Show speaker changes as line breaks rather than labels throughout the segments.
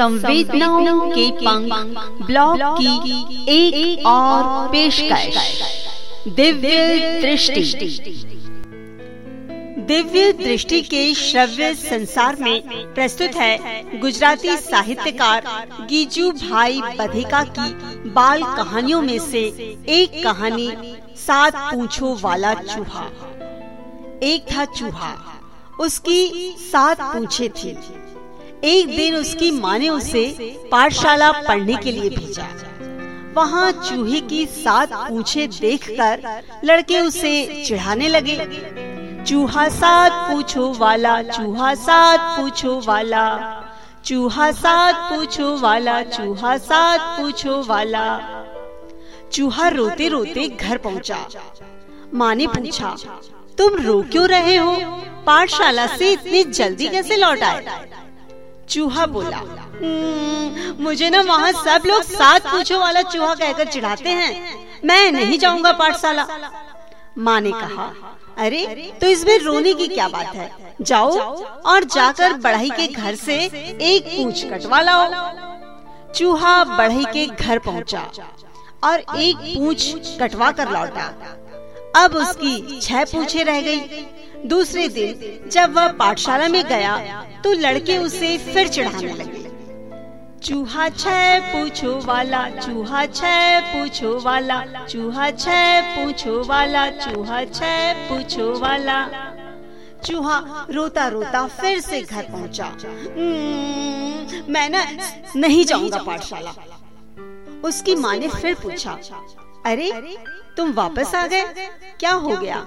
संवेदनाओं के पंख ब्लॉग की एक, एक और पेशकश। दिव्य दृष्टि। दिव्य दृष्टि के श्रव्य संसार में प्रस्तुत है गुजराती साहित्यकार गीजू भाई बधिका की बाल कहानियों में से एक कहानी सात पूछो वाला चूहा। एक था चूहा। उसकी सात पूछे थी। एक दिन उसकी माँ ने उसे पाठशाला पढ़ने के लिए भेजा। वहाँ चूहे की सात पूछे देखकर लड़के उसे चिढ़ाने लगे। चूहा सात पूछो वाला, चूहा सात पूछो वाला, चूहा सात पूछो वाला, चूहा सात पूछो वाला। चूहा रोते रोते घर पहुँचा। माँ ने पूछा, तुम रो क्यों रहे हो? पाठशाला से इतनी जल्दी कैसे लौट आए? चूहा बोला। हम्म, मुझे ना वहाँ सब लोग सात पूछो वाला चूहा कहकर चिढ़ाते हैं। मैं नहीं जाऊँगा पाठशाला। माँ ने कहा अरे तो इसमें रोने की क्या बात है? जाओ और जाकर बढ़ई के घर से एक पूछ कटवा लाओ चूहा बढ़ई के घर पहुँचा और एक पूछ कटवा कर लौटा। अब उसकी छह पूछे रह गई। दूसरे दिन जब वह पाठशाला में गया तो लड़के उसे फिर चढ़ाने लगे। चूहा छह पूछो वाला चूहा छह पूछो वाला चूहा छह पूछो वाला चूहा छह पूछो वाला। चूहा रोता रोता फिर से घर पहुँचा। हम्म, मैं ना नहीं जाऊँगा पाठशाला। उसकी माँ ने फिर पूछा अरे, तुम वापस आ गए? क्या हो गया?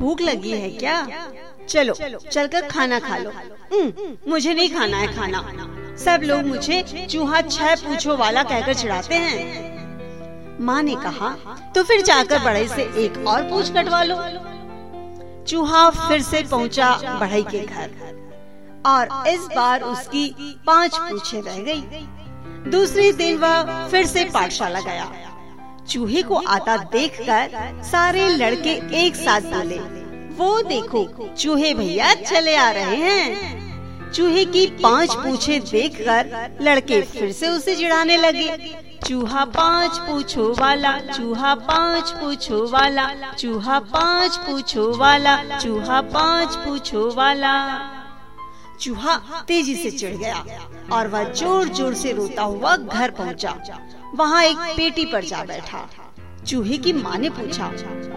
भूख लगी है क्या? चलो, चलकर खाना खा लो। मुझे नहीं खाना है खाना। सब लोग मुझे चूहा छह पूछो वाला कहकर चिढ़ाते हैं। माँ ने कहा तो फिर जाकर बड़े से एक और पूछ कटवा लो। चूहा फिर से पहुँचा बढ़ई के घर। और इस बार उसकी पाँच पूछे रह गई। दूसरे दिन वह फिर से पाठशाला गया। चूहे को आता देखकर सारे लड़के एक साथ बोले, वो देखो, चूहे भैया चले आ रहे हैं चूहे की पाँच पूछे देखकर लड़के फिर से उसे चिढ़ाने लगे, चूहा पाँच पूछो वाला, चूहा पाँच पूछो वाला, चूहा पाँच पूछो वाला, चूहा पाँच पूछो वाला चूहा तेज़ी से चिढ़ गया और वह ज़ोर ज़ोर से रोता हुआ घर पहुँचा। वहाँ एक पेटी पर जा बैठा। चूहे की माँ ने पूछा,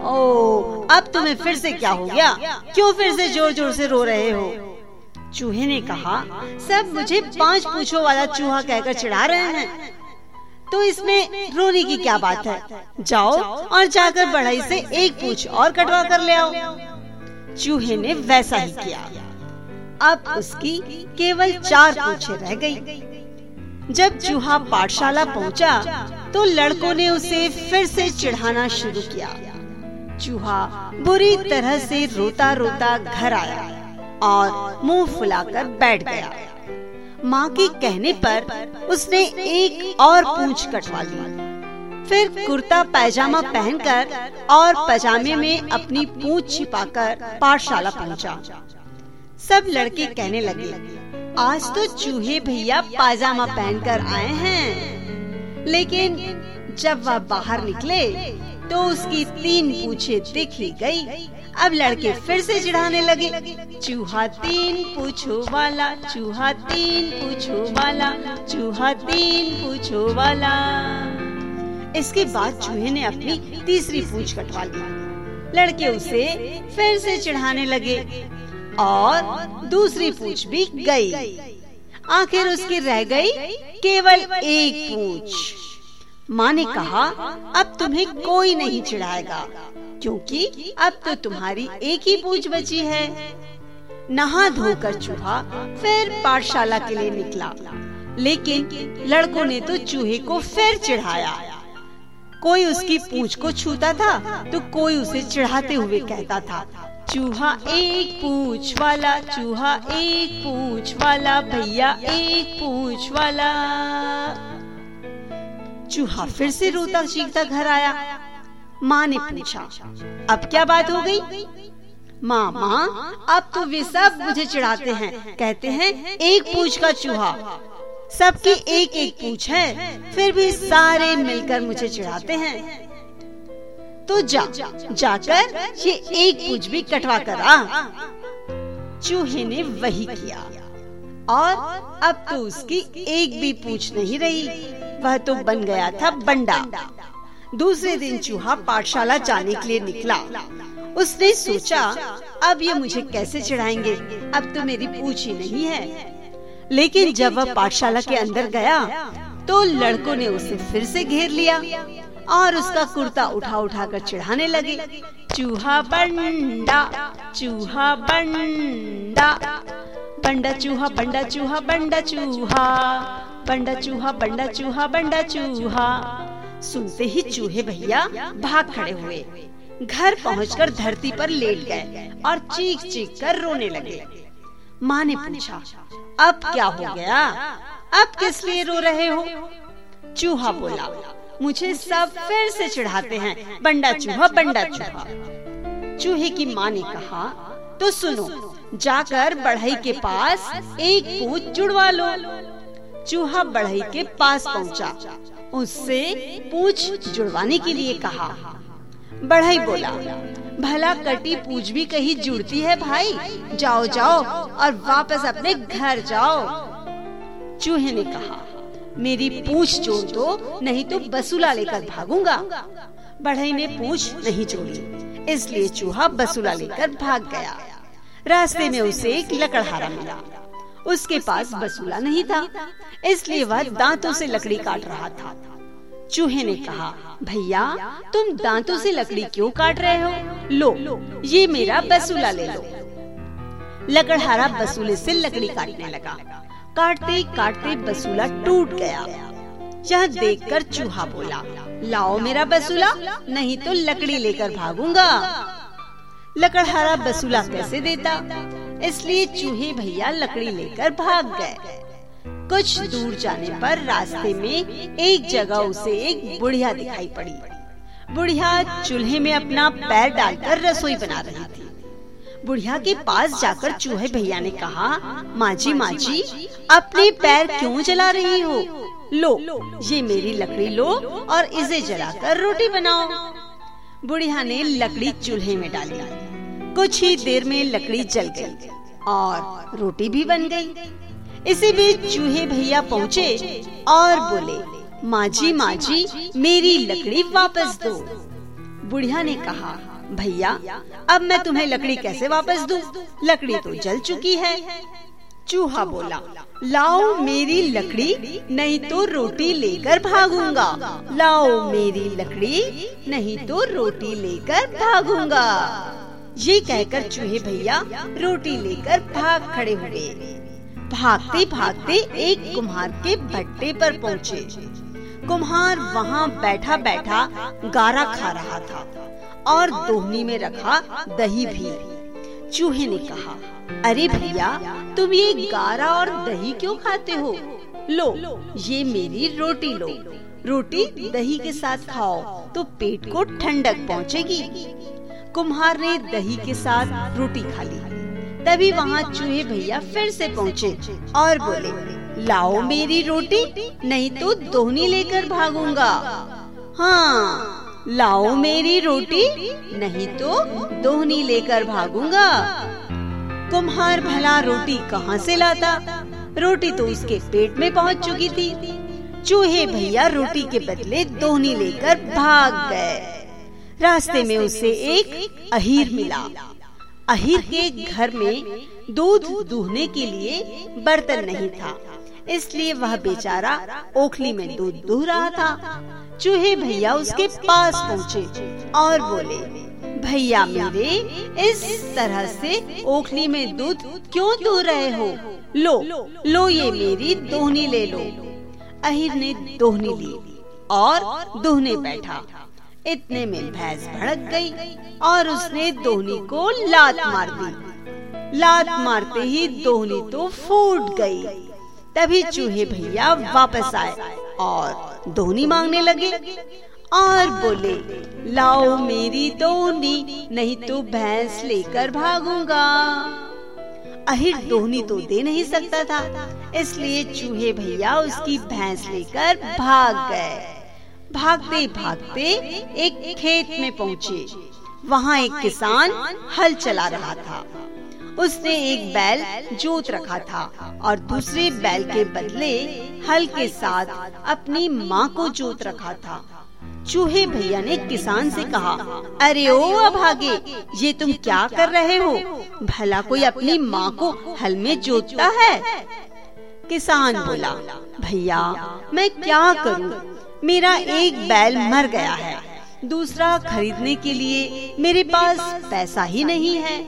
ओ, अब तुम्हें फिर से क्या हो गया? क्यों फिर से ज़ोर ज़ोर से रो रहे हो? चूहे ने कहा, सब मुझे पाँच पूछो वाला चूहा कहकर चिढ़ा रहे हैं। तो इसमें रोने की क्या बात है? जाओ और जाकर बढ़ाई से एक पूछ और कटवा कर ले आओ। चूहे ने वैसा ही किया। अब उसकी केवल चार पूछे रह गई। जब चूहा पाठशाला पहुँचा, तो लड़कों ने उसे फिर से चिढ़ाना शुरू किया। चूहा बुरी तरह से रोता रोता घर आया और मुँह फुलाकर बैठ गया। माँ के कहने पर उसने एक और पूछ कटवा ली। फिर कुर्ता पैजामा पहनकर और पजामे में अपनी पूंछ छिपाकर पाठशाला पहुँचा। सब लड़के कहने लगे आज तो चूहे भैया पाजामा पहनकर आए हैं। लेकिन जब वह बाहर निकले तो उसकी तीन पूछे दिख गई। अब लड़के फिर से चिढ़ाने लगे। चूहा तीन पूछो वाला, चूहा तीन पूछो वाला, चूहा तीन पूछो वाला। इसके बाद चूहे ने अपनी तीसरी पूछ कटवा ली। लड़के उसे फिर से चिढ़ाने लगे। और दूसरी पूछ भी गई। आखिर उसकी रह गई केवल एक पूछ। माँ ने कहा, अब तुम्हें कोई नहीं चिढ़ाएगा, क्योंकि अब तो तुम्हारी एक ही पूछ बची है। नहा धोकर चूहा फिर पाठशाला के लिए निकला। लेकिन लड़कों ने तो चूहे को फिर चिढ़ाया। कोई उसकी पूछ को छूता था तो कोई उसे चिढ़ाते हुए कहता था चूहा एक पूछ वाला, चूहा एक पूछ वाला, भैया एक पूछ वाला। चूहा फिर से रोता चीखता घर आया। माँ ने पूछा, अब क्या बात हो गई? माँ माँ, अब तो वे सब मुझे चिढ़ाते हैं। कहते हैं, एक पूछ का चूहा। सबकी एक एक पूछ है। फिर भी सारे मिलकर मुझे चिढ़ाते हैं। तो जा। जाकर ये एक पूछ भी कटवा कर आ। चूहे ने वही किया। और अब तो उसकी एक भी पूछ नहीं रही। वह तो बन गया था बंडा। दूसरे दिन चूहा पाठशाला जाने के लिए निकला। उसने सोचा, अब ये मुझे कैसे चढ़ाएँगे? अब तो मेरी पूछ ही नहीं है। लेकिन जब वह पाठशाला के अंदर गया तो लड़कों ने उसे फिर से घेर लिया। और उसका कुर्ता उठा उठा कर चढ़ाने लगे। चूहा बंडा चूहा बंडा बंडा चूहा बंडा चूहा बंडा चूहा बंडा चूहा बंडा चूहा बंडा चूहा। सुनते ही चूहे भैया भाग खड़े हुए। घर पहुंचकर धरती पर लेट गए और चीख चीख कर रोने लगे। माँ ने पूछा, अब क्या हो गया? अब किस लिए रो रहे हो? चूहा बोला मुझे सब फिर से चढ़ाते हैं। बंडा चूहा बंडा चूहा। चूहे। की माँ ने कहा तो सुनो जाकर बढ़ई के पास एक पूछ जुड़वा लो। चूहा बढ़ई के पास पहुँचा। उससे पूछ जुड़वाने के लिए कहा। बढ़ई बोला भला कटी पूछ भी कहीं जुड़ती है भाई? जाओ जाओ और वापस अपने घर जाओ। चूहे ने कहा मेरी पूछ जोड़ दो नहीं तो बसूला लेकर भागूँगा। बढ़ई ने पूछ नहीं जोड़ी इसलिए चूहा बसूला लेकर भाग गया। रास्ते में उसे एक लकड़हारा मिला। उसके पास बसूला नहीं था, इसलिए वह दांतों से लकड़ी काट रहा था। चूहे ने कहा, भैया, तुम दांतों से लकड़ी क्यों काट रहे हो? लो, ये मेरा बसूला ले लो। लकड़हारा बसूले से लकड़ी काटने लगा। काटते काटते बसूला टूट गया। यह देखकर चूहा बोला, लाओ मेरा बसूला, नहीं तो लकड़ी लेकर भागूँगा। लकड़हारा बसूला कैसे देता? इसलिए चूहे भैया लकड़ी लेकर भाग गए। कुछ दूर जाने पर रास्ते में एक जगह उसे एक बुढ़िया दिखाई पड़ी। बुढ़िया चूल्हे में अपना पैर डालकर रसोई बना रही थी। बुढ़िया के पास जाकर चूहे भैया ने कहा माँ जी माँ जी अपने पैर क्यों जला रही हो? लो ये मेरी लकड़ी लो और इसे जलाकर रोटी बनाओ। बुढ़िया ने लकड़ी चूल्हे में डाली। कुछ ही देर में लकड़ी जल गई और रोटी भी बन गई। इसी बीच चूहे भैया पहुँचे और बोले माँ जी माँ जी मेरी लकड़ी वापस दो। बुढ़िया ने कहा भैया, अब मैं तुम्हें लकड़ी कैसे वापस दूँ? लकड़ी तो जल चुकी है। चूहा बोला, लाओ मेरी लकड़ी, नहीं तो रोटी लेकर भागूँगा। लाओ मेरी लकड़ी, नहीं तो रोटी लेकर भागूँगा। ये कहकर चूहे भैया, रोटी लेकर भाग खड़े हुए भागते भागते एक कुम्हार के भट्टे पर पहुँचे। कुम्हार वहाँ बैठा बैठा गारा खा रहा था। और दोहनी में रखा दही भी। चूहे ने कहा, अरे भैया, तुम ये गारा और दही क्यों खाते हो? लो, ये मेरी रोटी लो। रोटी दही के साथ खाओ तो पेट को ठंडक पहुँचेगी। कुम्हार ने दही के साथ रोटी खा ली। तभी वहाँ चूहे भैया फिर से पहुँचे और बोले, लाओ मेरी रोटी, नहीं तो दोहनी लेकर भागूँगा। हाँ। लाओ मेरी रोटी नहीं तो दोहनी लेकर भागूँगा। कुम्हार भला रोटी कहाँ से लाता? रोटी तो उसके पेट में पहुँच चुकी थी। चूहे भैया रोटी के बदले दोहनी लेकर भाग गए। रास्ते में उसे एक अहीर मिला। अहीर के घर में दूध दूहने के लिए बर्तन नहीं था इसलिए वह बेचारा ओखली में दूध दूह रहा था। चूहे भैया उसके पास पहुँचे और बोले, भैया मेरे, इस तरह से ओखली में दूध क्यों दूह रहे हो? लो लो ये मेरी दोहनी ले लो। अहिर ने दोहनी ली और दोहने बैठा। इतने में भैंस भड़क गई और उसने दोहनी को लात मार दी। लात मारते ही दोहनी तो फूट गई। तभी चूहे भैया वापस आए और दोहनी मांगने लगे। और बोले, लाओ मेरी दोहनी नहीं तो भैंस लेकर भागूँगा। अहिर दोहनी तो दे नहीं सकता था, इसलिए चूहे भैया उसकी भैंस लेकर भाग गए। भागते भागते एक खेत में पहुँचे। वहाँ एक किसान हल चला रहा था। उसने एक बैल जोत रखा था और दूसरे बैल के बदले हल के साथ अपनी माँ को जोत रखा था। चूहे भैया ने किसान से कहा, अरे ओ अभागे ये तुम क्या कर रहे हो? भला कोई अपनी माँ को हल में जोतता है? किसान बोला, भैया, मैं क्या करूँ? मेरा एक बैल मर गया है। दूसरा खरीदने के लिए मेरे पास पैसा ही नहीं है।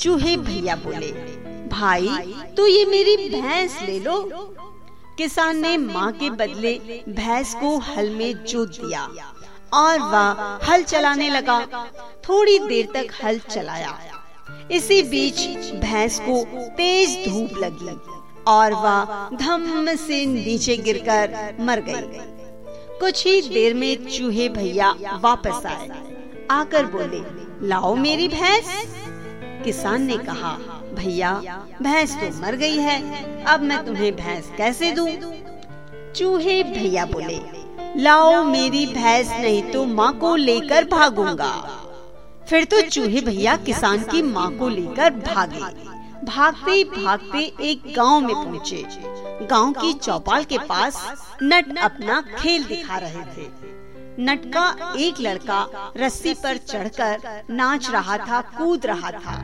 चूहे भैया बोले, भाई तो ये मेरी भैंस ले लो। किसान ने माँ के बदले भैंस को हल में जोत दिया और वह हल चलाने लगा। थोड़ी देर तक हल चलाया। इसी बीच भैंस को तेज धूप लगी और वह धम से नीचे गिरकर मर गई। कुछ ही देर में चूहे भैया वापस आए। आकर बोले, लाओ मेरी भैंस। किसान ने कहा, भैया, भैंस तो मर गई है, अब मैं तुम्हें भैंस कैसे दूँ? चूहे भैया बोले, लाओ मेरी भैंस, नहीं तो माँ को लेकर भागूँगा। फिर तो चूहे भैया किसान की माँ को लेकर भागे। भागते भागते एक गाँव में पहुँचे। गाँव की चौपाल के पास नट अपना खेल दिखा रहे थे। नट का एक लड़का रस्सी पर चढ़कर नाच रहा था, कूद रहा था।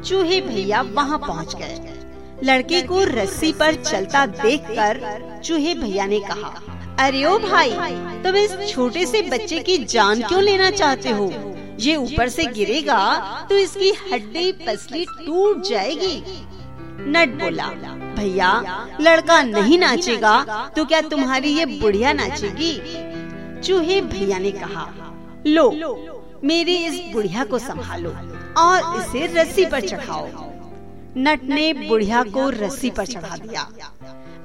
चूहे भैया वहाँ पहुँच गए। लड़के को रस्सी पर चलता देखकर चूहे भैया ने कहा, अरे ओ भाई, तुम इस छोटे से बच्चे की जान क्यों लेना चाहते हो? ये ऊपर से गिरेगा तो इसकी हड्डी पसली टूट जाएगी। नट बोला, भैया, लड़का नहीं नाचेगा तो क्या तुम्हारी ये बुढ़िया नाचेगी? चूहे भैया ने कहा, लो, मेरी इस बुढ़िया को संभालो और इसे रस्सी पर चढ़ाओ। नट ने बुढ़िया को रस्सी पर चढ़ा दिया।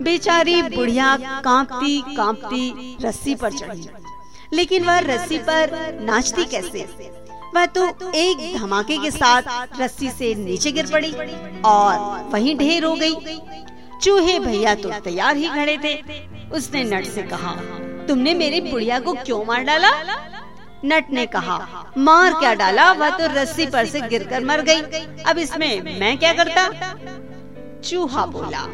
बेचारी बुढ़िया कांपती कांपती रस्सी पर चढ़ी। लेकिन वह रस्सी पर नाचती कैसे? वह तो एक धमाके के साथ रस्सी से नीचे गिर पड़ी और वहीं ढेर हो गई। चूहे भैया तो तैयार ही खड़े थे। उसने नट से कहा तुमने मेरी बुढ़िया को क्यों मार डाला? नट ने कहा मार क्या डाला? वह तो रस्सी पर से गिरकर मर गई। अब इसमें मैं क्या करता? चूहा बोला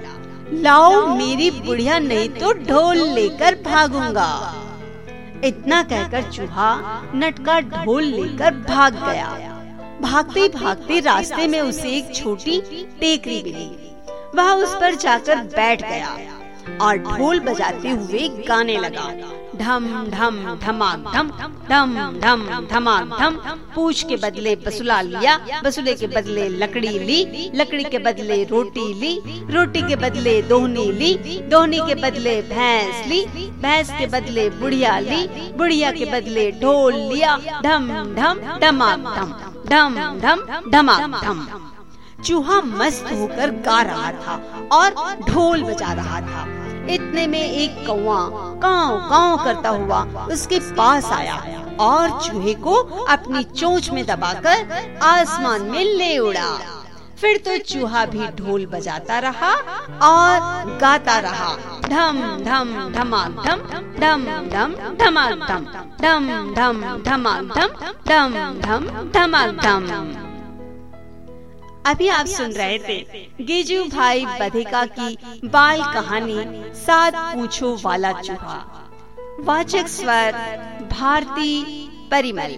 लाओ मेरी बुढ़िया नहीं तो ढोल लेकर भागूँगा। इतना कहकर चूहा नट का ढोल लेकर भाग गया। भागते भागते रास्ते में उसे एक छोटी टेकरी मिली। वह उस पर जाकर बैठ गया। और ढोल बजाते हुए गाने लगा। ढम ढम धमाक धम ढम ढम धमाक धम पूछ के बदले बसुला लिया, बसुले के बदले लकड़ी ली, लकड़ी के बदले रोटी ली, रोटी के बदले दोहनी ली, दोहनी के बदले भैंस ली, भैंस के बदले बुढ़िया ली, बुढ़िया के बदले ढोल लिया, ढम ढम धमाक धम ढम ढम धमाक धम चूहा मस्त होकर गा रहा था और ढोल बजा रहा था। इतने में एक कौआ काव काव करता हुआ उसके पास आया और चूहे को अपनी चोंच में दबाकर आसमान में ले उड़ा। फिर तो चूहा भी ढोल बजाता रहा और गाता रहा। ढम ढम धमाक धम ढम ढम धमाक धम ढम ढम धमाक धम ढम ढम धमाक धम अभी आप सुन रहे थे गिजू भाई बधिका की बाल कहानी सात पूछो वाला चूहा। वाचक स्वर, भारती परिमल।